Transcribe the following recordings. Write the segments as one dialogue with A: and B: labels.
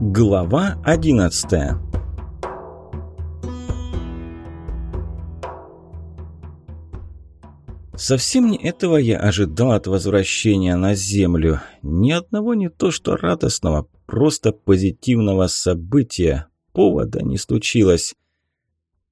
A: Глава одиннадцатая Совсем не этого я ожидал от возвращения на Землю. Ни одного не то что радостного, просто позитивного события. Повода не случилось.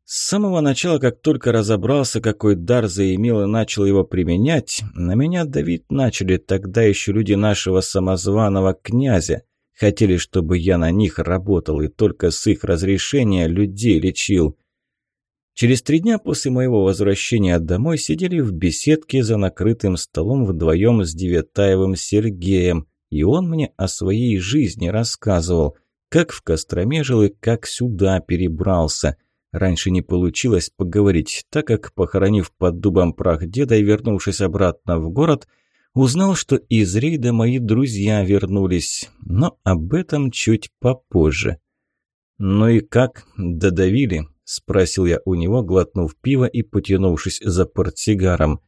A: С самого начала, как только разобрался, какой дар заимел и начал его применять, на меня давить начали тогда еще люди нашего самозваного князя. Хотели, чтобы я на них работал и только с их разрешения людей лечил. Через три дня после моего возвращения домой сидели в беседке за накрытым столом вдвоем с Девятаевым Сергеем, и он мне о своей жизни рассказывал, как в Костроме жил и как сюда перебрался. Раньше не получилось поговорить, так как, похоронив под дубом прах деда и вернувшись обратно в город, узнал, что из рейда мои друзья вернулись, но об этом чуть попозже. «Ну и как? Додавили?» – спросил я у него, глотнув пиво и потянувшись за портсигаром.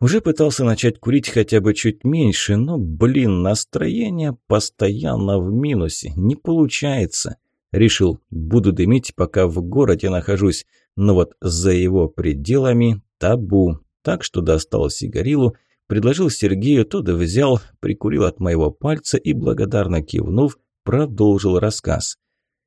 A: Уже пытался начать курить хотя бы чуть меньше, но, блин, настроение постоянно в минусе, не получается. Решил, буду дымить, пока в городе нахожусь, но вот за его пределами табу. Так что достал сигарилу, предложил Сергею, тот взял, прикурил от моего пальца и, благодарно кивнув, продолжил рассказ.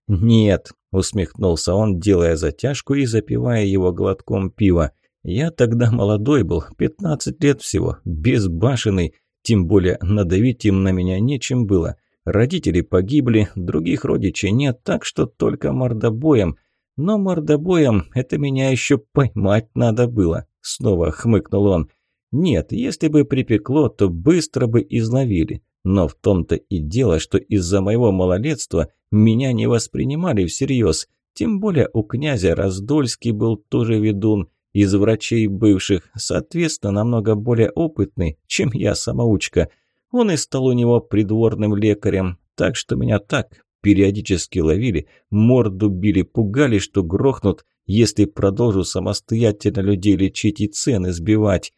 A: «Нет», – усмехнулся он, делая затяжку и запивая его глотком пива. «Я тогда молодой был, пятнадцать лет всего, безбашенный, тем более надавить им на меня нечем было. Родители погибли, других родичей нет, так что только мордобоем. Но мордобоем это меня еще поймать надо было», – снова хмыкнул он. «Нет, если бы припекло, то быстро бы изловили. Но в том-то и дело, что из-за моего малолетства меня не воспринимали всерьез. Тем более у князя Раздольский был тоже ведун из врачей бывших, соответственно, намного более опытный, чем я самоучка. Он и стал у него придворным лекарем, так что меня так периодически ловили, морду били, пугали, что грохнут, если продолжу самостоятельно людей лечить и цены сбивать.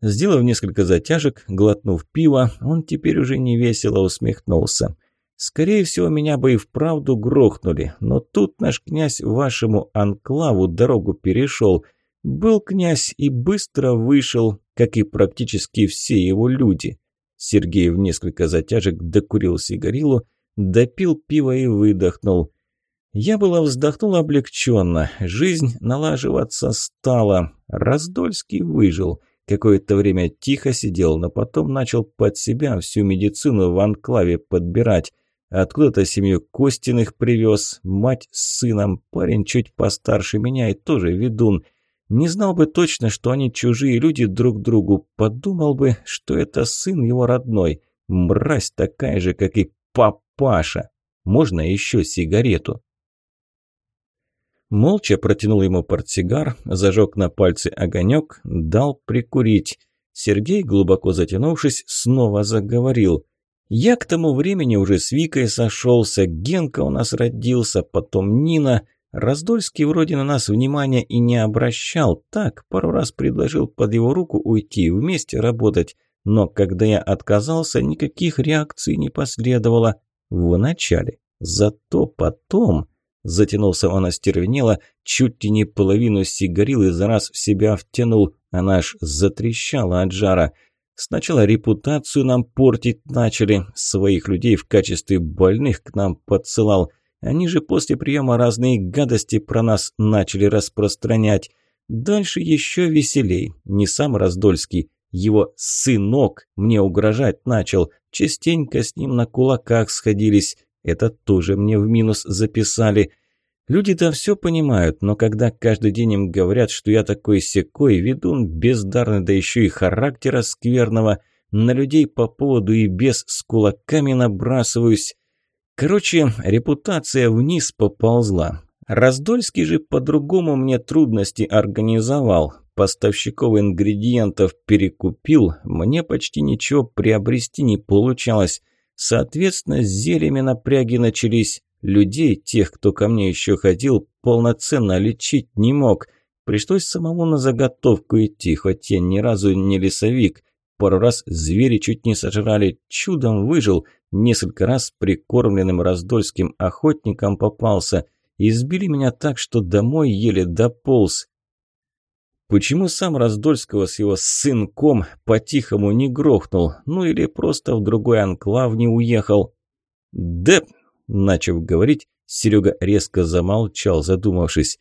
A: Сделав несколько затяжек, глотнув пиво, он теперь уже невесело усмехнулся. «Скорее всего, меня бы и вправду грохнули, но тут наш князь вашему анклаву дорогу перешел. Был князь и быстро вышел, как и практически все его люди». Сергей в несколько затяжек докурил сигарилу, допил пиво и выдохнул. Я было вздохнул облегченно. Жизнь налаживаться стала. Раздольский выжил. Какое-то время тихо сидел, но потом начал под себя всю медицину в анклаве подбирать. Откуда-то семью Костиных привез, мать с сыном, парень чуть постарше меня и тоже ведун. Не знал бы точно, что они чужие люди друг другу, подумал бы, что это сын его родной. Мразь такая же, как и папаша. Можно еще сигарету? Молча протянул ему портсигар, зажег на пальце огонек, дал прикурить. Сергей, глубоко затянувшись, снова заговорил. «Я к тому времени уже с Викой сошелся, Генка у нас родился, потом Нина. Раздольский вроде на нас внимания и не обращал. Так, пару раз предложил под его руку уйти, вместе работать. Но когда я отказался, никаких реакций не последовало. Вначале. Зато потом...» Затянулся он остервенело, чуть ли не половину сигарил за раз в себя втянул, она аж затрещала от жара. Сначала репутацию нам портить начали, своих людей в качестве больных к нам подсылал. Они же после приема разные гадости про нас начали распространять. Дальше еще веселей, не сам Раздольский, его сынок мне угрожать начал, частенько с ним на кулаках сходились. Это тоже мне в минус записали. Люди-то все понимают, но когда каждый день им говорят, что я такой секой, ведун бездарный, да еще и характера скверного, на людей по поводу и без с кулаками набрасываюсь. Короче, репутация вниз поползла. Раздольский же по-другому мне трудности организовал. Поставщиков ингредиентов перекупил, мне почти ничего приобрести не получалось. Соответственно, с зельями напряги начались. Людей, тех, кто ко мне еще ходил, полноценно лечить не мог. Пришлось самому на заготовку идти, хоть я ни разу не лесовик. пару раз звери чуть не сожрали, чудом выжил, несколько раз прикормленным раздольским охотником попался. Избили меня так, что домой еле дополз. Почему сам Раздольского с его сынком по-тихому не грохнул? Ну или просто в другой анклав не уехал? «Да...» – начав говорить, Серега резко замолчал, задумавшись.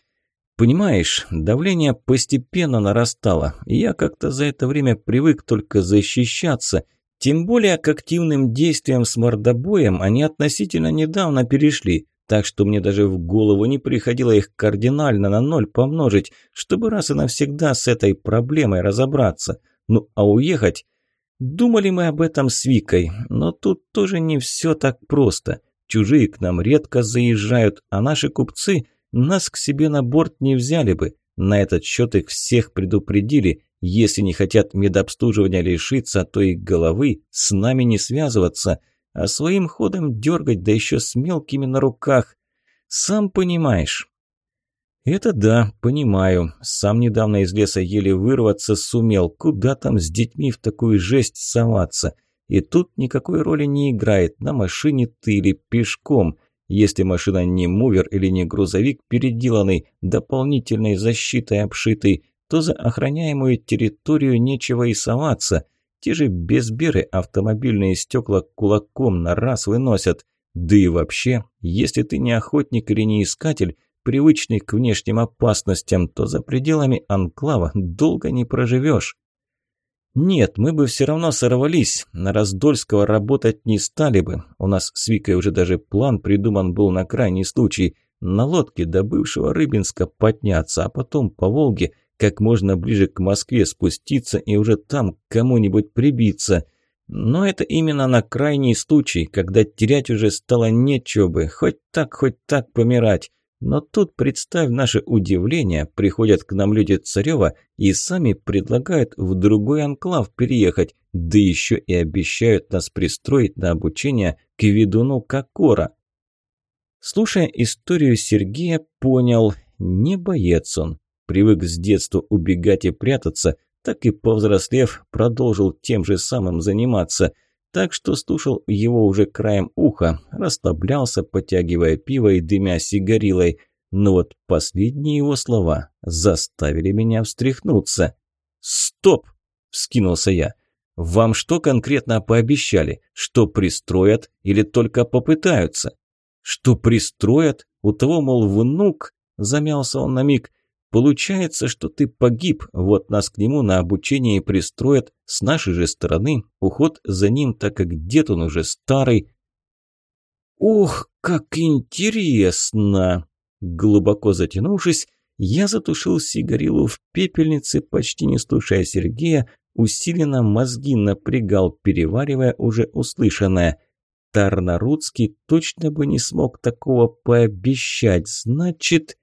A: «Понимаешь, давление постепенно нарастало, я как-то за это время привык только защищаться, тем более к активным действиям с мордобоем они относительно недавно перешли, так что мне даже в голову не приходило их кардинально на ноль помножить, чтобы раз и навсегда с этой проблемой разобраться. Ну а уехать... Думали мы об этом с Викой, но тут тоже не все так просто. Чужие к нам редко заезжают, а наши купцы нас к себе на борт не взяли бы. На этот счет их всех предупредили. Если не хотят медобслуживания лишиться, то их головы с нами не связываться, а своим ходом дергать, да еще с мелкими на руках. Сам понимаешь. Это да, понимаю. Сам недавно из леса еле вырваться сумел. Куда там с детьми в такую жесть соваться? И тут никакой роли не играет, на машине ты или пешком. Если машина не мувер или не грузовик переделанный, дополнительной защитой обшитый, то за охраняемую территорию нечего и соваться. Те же безберы автомобильные стекла кулаком на раз выносят. Да и вообще, если ты не охотник или не искатель, привычный к внешним опасностям, то за пределами анклава долго не проживешь. Нет, мы бы все равно сорвались, на Раздольского работать не стали бы. У нас с Викой уже даже план придуман был на крайний случай. На лодке до бывшего Рыбинска подняться, а потом по Волге как можно ближе к Москве спуститься и уже там к кому-нибудь прибиться. Но это именно на крайний случай, когда терять уже стало нечего бы, хоть так, хоть так помирать. Но тут, представь наше удивление, приходят к нам люди Царева и сами предлагают в другой анклав переехать, да еще и обещают нас пристроить на обучение к ведуну Кокора. Слушая историю Сергея, понял, не боец он. Привык с детства убегать и прятаться, так и повзрослев, продолжил тем же самым заниматься – так что слушал его уже краем уха, расслаблялся, потягивая пиво и дымя сигарилой. Но вот последние его слова заставили меня встряхнуться. «Стоп!» – вскинулся я. «Вам что конкретно пообещали? Что пристроят или только попытаются?» «Что пристроят? У того, мол, внук?» – замялся он на миг. Получается, что ты погиб, вот нас к нему на обучение пристроят. С нашей же стороны уход за ним, так как дед он уже старый. Ух, как интересно! Глубоко затянувшись, я затушил сигарилу в пепельнице, почти не слушая Сергея, усиленно мозги напрягал, переваривая уже услышанное. Тарнаруцкий точно бы не смог такого пообещать, значит...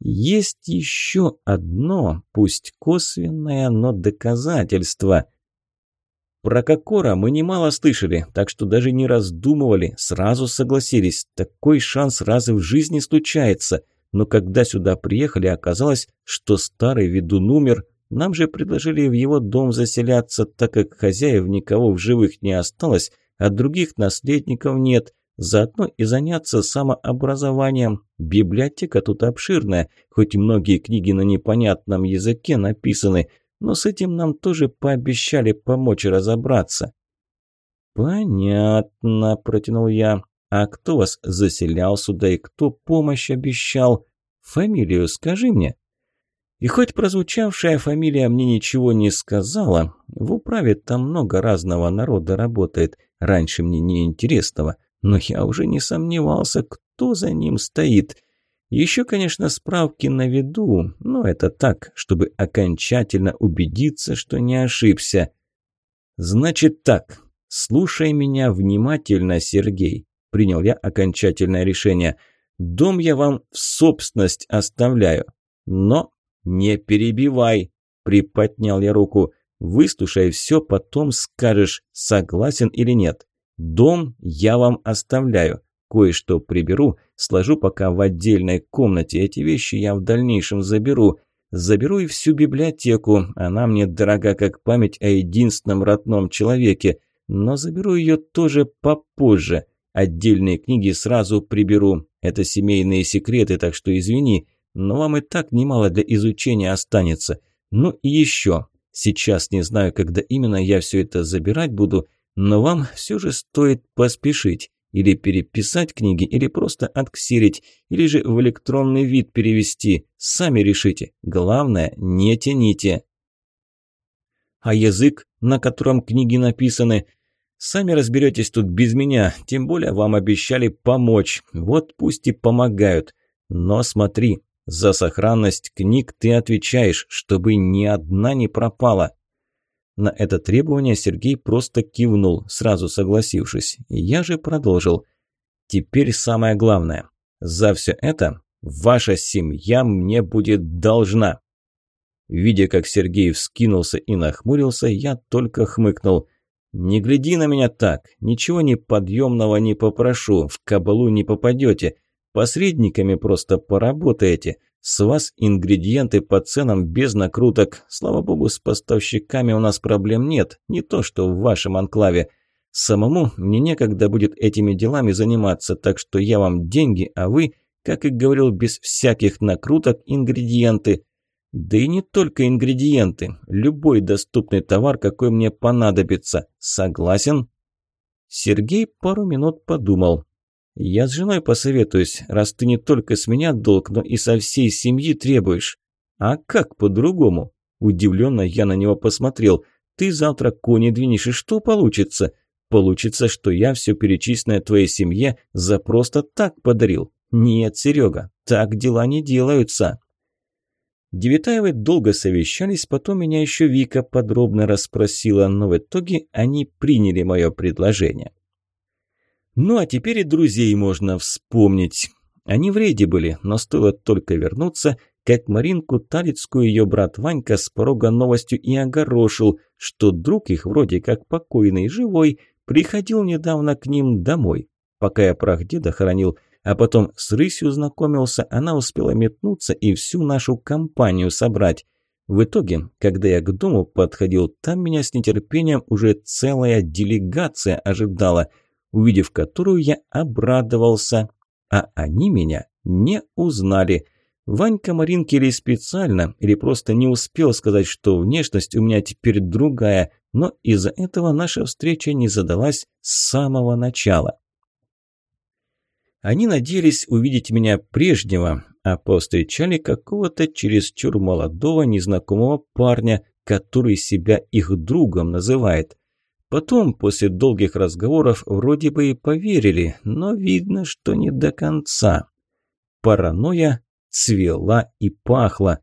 A: Есть еще одно, пусть косвенное, но доказательство. Про Кокора мы немало слышали, так что даже не раздумывали, сразу согласились. Такой шанс раз в жизни случается. Но когда сюда приехали, оказалось, что старый ведун умер. Нам же предложили в его дом заселяться, так как хозяев никого в живых не осталось, а других наследников нет. Заодно и заняться самообразованием. Библиотека тут обширная, хоть многие книги на непонятном языке написаны, но с этим нам тоже пообещали помочь разобраться. «Понятно», – протянул я. «А кто вас заселял сюда и кто помощь обещал? Фамилию скажи мне». И хоть прозвучавшая фамилия мне ничего не сказала, в управе там много разного народа работает, раньше мне неинтересного – но я уже не сомневался, кто за ним стоит. Еще, конечно, справки на виду, но это так, чтобы окончательно убедиться, что не ошибся. «Значит так, слушай меня внимательно, Сергей», – принял я окончательное решение. «Дом я вам в собственность оставляю, но не перебивай», – приподнял я руку. «Выслушай все, потом скажешь, согласен или нет». Дом я вам оставляю. Кое-что приберу, сложу пока в отдельной комнате. Эти вещи я в дальнейшем заберу. Заберу и всю библиотеку, она мне дорога как память о единственном родном человеке, но заберу ее тоже попозже. Отдельные книги сразу приберу, это семейные секреты, так что извини, но вам и так немало для изучения останется. Ну и еще, сейчас не знаю, когда именно я все это забирать буду, но вам все же стоит поспешить. Или переписать книги, или просто отксерить, или же в электронный вид перевести. Сами решите. Главное, не тяните. А язык, на котором книги написаны, сами разберетесь тут без меня, тем более вам обещали помочь. Вот пусть и помогают. Но смотри, за сохранность книг ты отвечаешь, чтобы ни одна не пропала. На это требование Сергей просто кивнул, сразу согласившись. Я же продолжил. Теперь самое главное. За все это ваша семья мне будет должна. Видя, как Сергей вскинулся и нахмурился, я только хмыкнул. «Не гляди на меня так. Ничего неподъемного не попрошу. В кабалу не попадете. Посредниками просто поработаете. С вас ингредиенты по ценам без накруток. Слава богу, с поставщиками у нас проблем нет, не то что в вашем анклаве. Самому мне некогда будет этими делами заниматься, так что я вам деньги, а вы, как и говорил, без всяких накруток ингредиенты. Да и не только ингредиенты, любой доступный товар, какой мне понадобится. Согласен? Сергей пару минут подумал. «Я с женой посоветуюсь, раз ты не только с меня долг, но и со всей семьи требуешь». «А как по-другому?» Удивленно я на него посмотрел. «Ты завтра кони двинешь, и что получится?» «Получится, что я все перечисленное твоей семье за просто так подарил». «Нет, Серега, так дела не делаются». Девятаевы долго совещались, потом меня еще Вика подробно расспросила, но в итоге они приняли мое предложение. Ну а теперь и друзей можно вспомнить. Они в рейде были, но стоило только вернуться, как Маринку Талицкую ее брат Ванька с порога новостью и огорошил, что друг их, вроде как покойный, живой, приходил недавно к ним домой. Пока я прах деда хоронил, а потом с рысью знакомился, она успела метнуться и всю нашу компанию собрать. В итоге, когда я к дому подходил, там меня с нетерпением уже целая делегация ожидала – увидев которую я обрадовался, а они меня не узнали. Ванька Маринки или специально, или просто не успел сказать, что внешность у меня теперь другая, но из-за этого наша встреча не задалась с самого начала. Они надеялись увидеть меня прежнего, а повстречали какого-то чересчур молодого незнакомого парня, который себя их другом называет. Потом, после долгих разговоров, вроде бы и поверили, но видно, что не до конца. Паранойя цвела и пахла.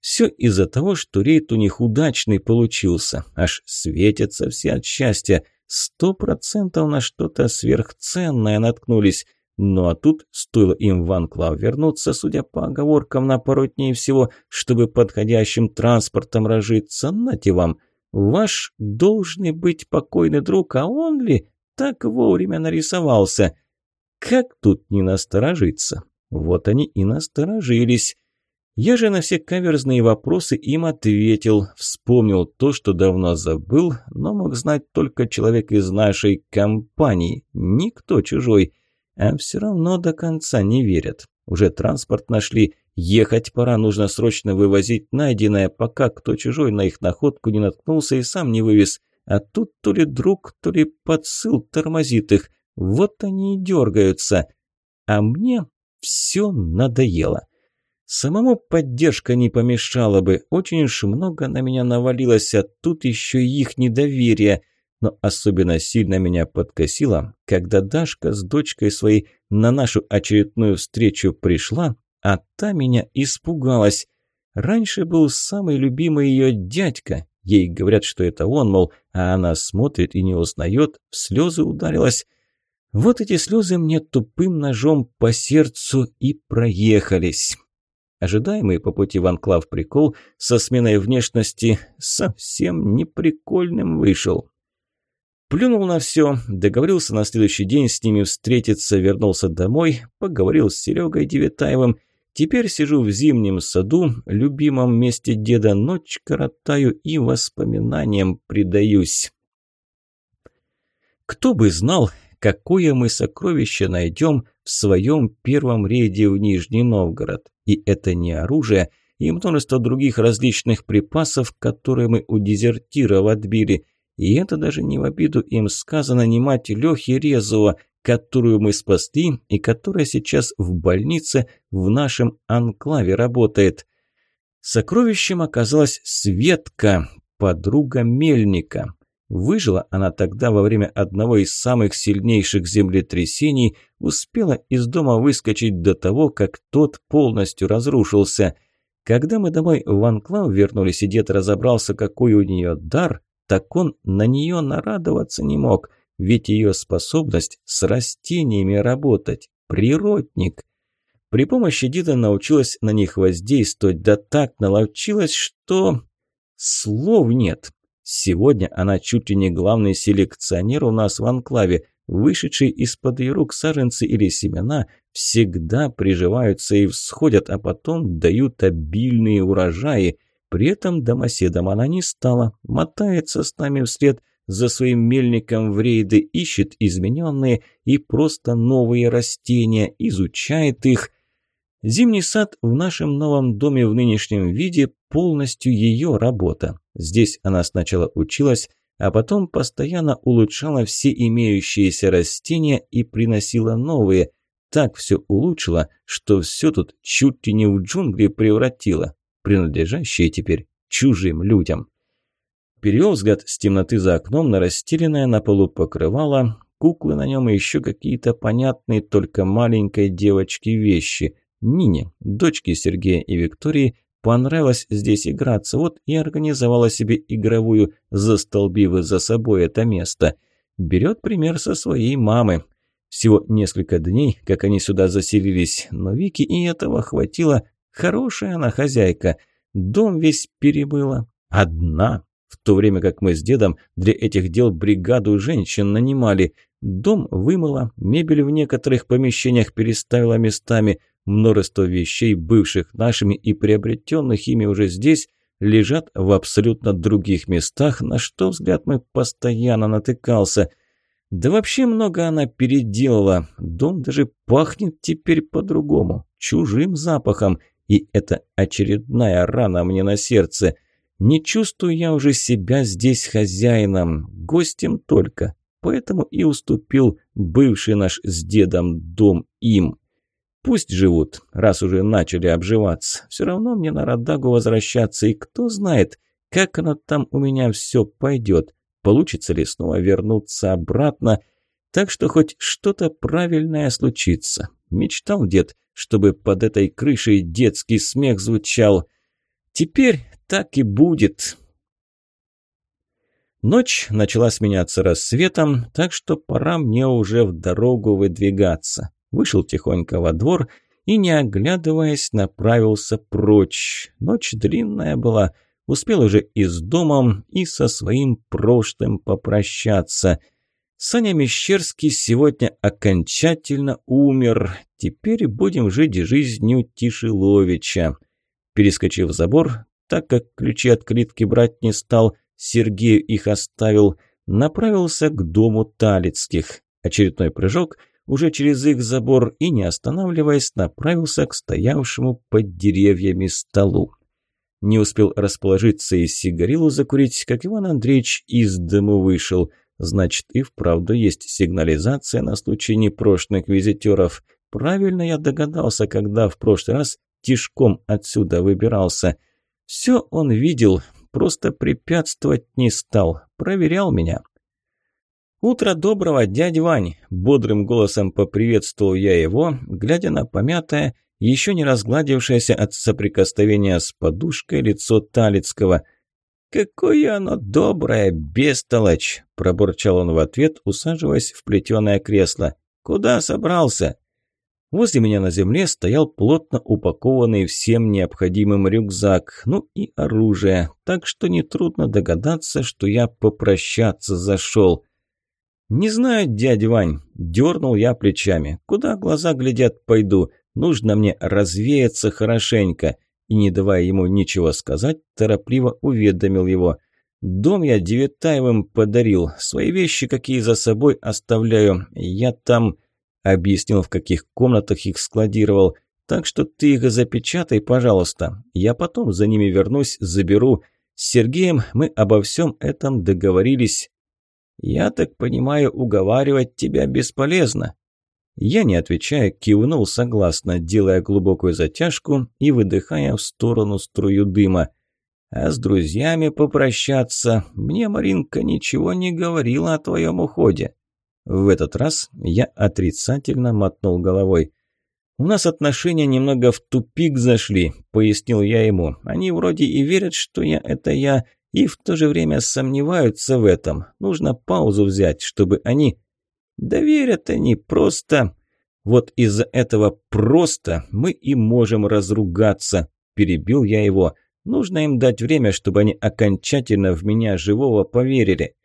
A: Все из-за того, что рейд у них удачный получился. Аж светятся все от счастья. Сто процентов на что-то сверхценное наткнулись. Ну а тут стоило им в Анклав вернуться, судя по оговоркам, на пару всего, чтобы подходящим транспортом разжиться. Нате вам – Ваш должный быть покойный друг, а он ли так вовремя нарисовался? Как тут не насторожиться? Вот они и насторожились. Я же на все каверзные вопросы им ответил, вспомнил то, что давно забыл, но мог знать только человек из нашей компании, никто чужой. А все равно до конца не верят. Уже транспорт нашли, Ехать пора, нужно срочно вывозить найденное, пока кто чужой на их находку не наткнулся и сам не вывез. А тут то ли друг, то ли подсыл тормозит их. Вот они и дергаются. А мне все надоело. Самому поддержка не помешала бы. Очень уж много на меня навалилось, а тут еще и их недоверие. Но особенно сильно меня подкосило, когда Дашка с дочкой своей на нашу очередную встречу пришла а та меня испугалась. Раньше был самый любимый ее дядька. Ей говорят, что это он, мол, а она смотрит и не узнает, в слезы ударилась. Вот эти слезы мне тупым ножом по сердцу и проехались. Ожидаемый по пути в анклав прикол со сменой внешности совсем неприкольным вышел. Плюнул на все, договорился на следующий день с ними встретиться, вернулся домой, поговорил с Серегой Девятаевым – Теперь сижу в зимнем саду, любимом месте деда, ночь коротаю и воспоминаниям предаюсь. Кто бы знал, какое мы сокровище найдем в своем первом рейде в Нижний Новгород. И это не оружие, и множество других различных припасов, которые мы у дезертиров отбили. И это даже не в обиду им сказано не мать Лехи Резова, которую мы спасли и которая сейчас в больнице в нашем анклаве работает. Сокровищем оказалась Светка, подруга Мельника. Выжила она тогда во время одного из самых сильнейших землетрясений, успела из дома выскочить до того, как тот полностью разрушился. Когда мы домой в Анклав вернулись, и дед разобрался, какой у нее дар, так он на нее нарадоваться не мог, ведь ее способность с растениями работать – природник. При помощи деда научилась на них воздействовать, да так наловчилась, что... Слов нет. Сегодня она чуть ли не главный селекционер у нас в анклаве. Вышедшие из-под ее рук саженцы или семена всегда приживаются и всходят, а потом дают обильные урожаи. При этом домоседом она не стала, мотается с нами вслед за своим мельником в рейды, ищет измененные и просто новые растения, изучает их. Зимний сад в нашем новом доме в нынешнем виде полностью ее работа. Здесь она сначала училась, а потом постоянно улучшала все имеющиеся растения и приносила новые. Так все улучшила, что все тут чуть ли не в джунгли превратила, принадлежащие теперь чужим людям. Перевел взгляд с темноты за окном на расстеленное на полу покрывало, куклы на нем и еще какие-то понятные только маленькой девочке вещи. Нине, дочке Сергея и Виктории, Понравилось здесь играться, вот и организовала себе игровую, застолбив за собой это место. Берет пример со своей мамы. Всего несколько дней, как они сюда заселились, но Вики и этого хватило. Хорошая она хозяйка. Дом весь перебыла. Одна. В то время как мы с дедом для этих дел бригаду женщин нанимали. Дом вымыла, мебель в некоторых помещениях переставила местами – Множество вещей, бывших нашими и приобретенных ими уже здесь, лежат в абсолютно других местах, на что взгляд мой постоянно натыкался. Да вообще много она переделала. Дом даже пахнет теперь по-другому, чужим запахом. И это очередная рана мне на сердце. Не чувствую я уже себя здесь хозяином, гостем только. Поэтому и уступил бывший наш с дедом дом им. Пусть живут, раз уже начали обживаться. Все равно мне на Радагу возвращаться, и кто знает, как оно там у меня все пойдет. Получится ли снова вернуться обратно? Так что хоть что-то правильное случится. Мечтал дед, чтобы под этой крышей детский смех звучал. Теперь так и будет. Ночь начала сменяться рассветом, так что пора мне уже в дорогу выдвигаться вышел тихонько во двор и, не оглядываясь, направился прочь. Ночь длинная была, успел уже и с домом, и со своим прошлым попрощаться. Саня Мещерский сегодня окончательно умер. Теперь будем жить жизнью Тишиловича. Перескочив забор, так как ключи от клетки брать не стал, Сергею их оставил, направился к дому Талицких. Очередной прыжок – уже через их забор и, не останавливаясь, направился к стоявшему под деревьями столу. Не успел расположиться и сигарилу закурить, как Иван Андреевич из дому вышел. Значит, и вправду есть сигнализация на случай непрошенных визитеров. Правильно я догадался, когда в прошлый раз тишком отсюда выбирался. Все он видел, просто препятствовать не стал, проверял меня. «Утро доброго, дядя Вань!» – бодрым голосом поприветствовал я его, глядя на помятое, еще не разгладившееся от соприкосновения с подушкой лицо Талицкого. «Какое оно доброе, бестолочь!» – пробурчал он в ответ, усаживаясь в плетеное кресло. «Куда собрался?» Возле меня на земле стоял плотно упакованный всем необходимым рюкзак, ну и оружие, так что нетрудно догадаться, что я попрощаться зашел. «Не знаю, дядя Вань», – дернул я плечами. «Куда глаза глядят, пойду. Нужно мне развеяться хорошенько. И, не давая ему ничего сказать, торопливо уведомил его. Дом я Девятаевым подарил. Свои вещи, какие за собой оставляю. Я там... Объяснил, в каких комнатах их складировал. Так что ты их запечатай, пожалуйста. Я потом за ними вернусь, заберу. С Сергеем мы обо всем этом договорились. Я так понимаю, уговаривать тебя бесполезно. Я, не отвечая, кивнул согласно, делая глубокую затяжку и выдыхая в сторону струю дыма. А с друзьями попрощаться. Мне Маринка ничего не говорила о твоем уходе. В этот раз я отрицательно мотнул головой. «У нас отношения немного в тупик зашли», – пояснил я ему. «Они вроде и верят, что я – это я, и в то же время сомневаются в этом. Нужно паузу взять, чтобы они...» «Да верят они, просто...» «Вот из-за этого просто мы и можем разругаться», – перебил я его. «Нужно им дать время, чтобы они окончательно в меня живого поверили».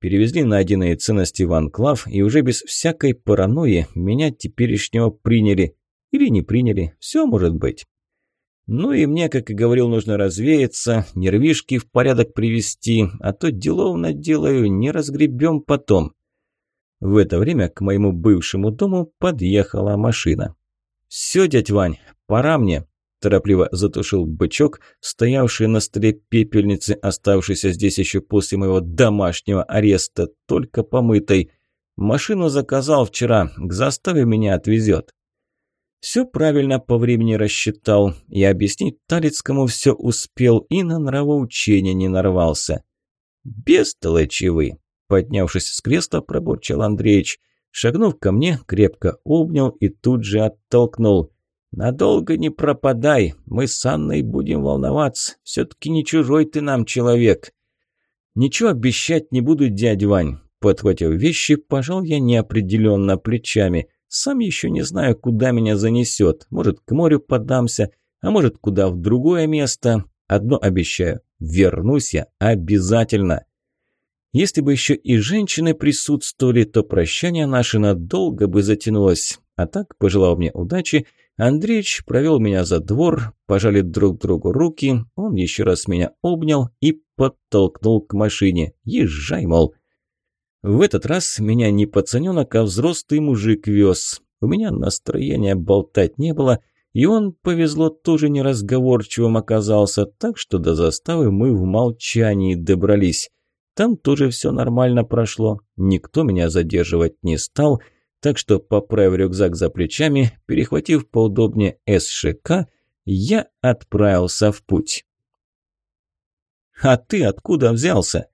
A: Перевезли найденные ценности в анклав, и уже без всякой паранойи меня теперешнего приняли. Или не приняли, все может быть. Ну и мне, как и говорил, нужно развеяться, нервишки в порядок привести, а то делов наделаю, не разгребем потом. В это время к моему бывшему дому подъехала машина. «Все, дядь Вань, пора мне», Торопливо затушил бычок, стоявший на столе пепельницы, оставшийся здесь еще после моего домашнего ареста, только помытой. Машину заказал вчера, к заставе меня отвезет. Все правильно по времени рассчитал, и объяснить Талицкому все успел, и на нравоучение не нарвался. «Бестолочи вы!» – поднявшись с кресла, пробурчал Андреич. Шагнув ко мне, крепко обнял и тут же оттолкнул – «Надолго не пропадай, мы с Анной будем волноваться, все-таки не чужой ты нам человек». «Ничего обещать не буду, дядь Вань». Подхватив вещи, пожал я неопределенно плечами. Сам еще не знаю, куда меня занесет. Может, к морю подамся, а может, куда в другое место. Одно обещаю, вернусь я обязательно. Если бы еще и женщины присутствовали, то прощание наше надолго бы затянулось. А так, пожелал мне удачи, Андреич провел меня за двор, пожали друг другу руки, он еще раз меня обнял и подтолкнул к машине. Езжай, мол. В этот раз меня не пацаненок, а взрослый мужик вез. У меня настроения болтать не было, и он, повезло, тоже неразговорчивым оказался, так что до заставы мы в молчании добрались. Там тоже все нормально прошло, никто меня задерживать не стал – так что, поправив рюкзак за плечами, перехватив поудобнее СШК, я отправился в путь. «А ты откуда взялся?»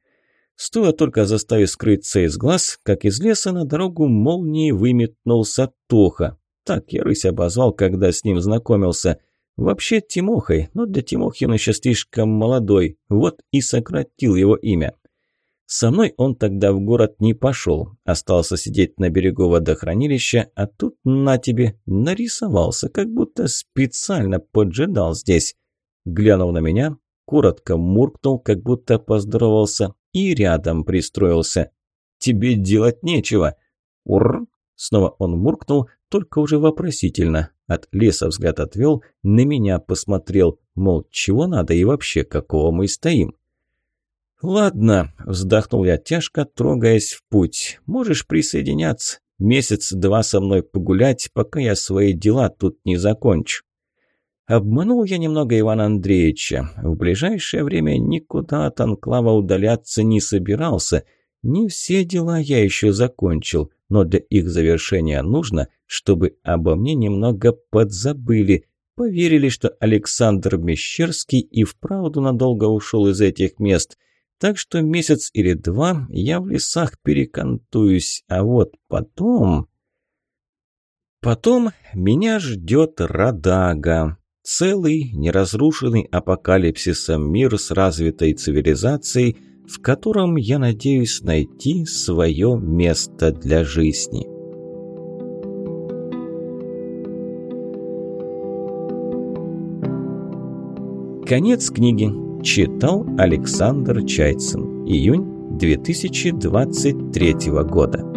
A: Стоило только заставить скрыться из глаз, как из леса на дорогу молнией выметнулся Тоха. Так я рысь обозвал, когда с ним знакомился. Вообще Тимохой, но для Тимохи он еще слишком молодой, вот и сократил его имя. Со мной он тогда в город не пошел, остался сидеть на берегу водохранилища, а тут на тебе нарисовался, как будто специально поджидал здесь. Глянув на меня, коротко муркнул, как будто поздоровался, и рядом пристроился. «Тебе делать нечего!» «Ур!» Снова он муркнул, только уже вопросительно. От леса взгляд отвел, на меня посмотрел, мол, чего надо и вообще, какого мы стоим. «Ладно», – вздохнул я тяжко, трогаясь в путь. «Можешь присоединяться. Месяц-два со мной погулять, пока я свои дела тут не закончу». Обманул я немного Ивана Андреевича. В ближайшее время никуда от анклава удаляться не собирался. Не все дела я еще закончил, но для их завершения нужно, чтобы обо мне немного подзабыли, поверили, что Александр Мещерский и вправду надолго ушел из этих мест – так что месяц или два я в лесах перекантуюсь, а вот потом... Потом меня ждет Радага. Целый, неразрушенный апокалипсисом мир с развитой цивилизацией, в котором я надеюсь найти свое место для жизни. Конец книги. Читал Александр Чайцин. Июнь 2023 года.